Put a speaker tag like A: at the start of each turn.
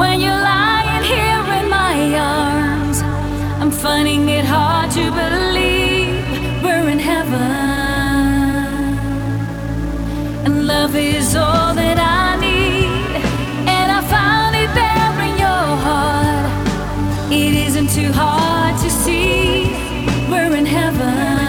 A: When you're lying here in my arms, I'm finding it hard to believe we're in heaven. And love is all that I need, and I found it there in your heart. It isn't too hard to see we're in heaven.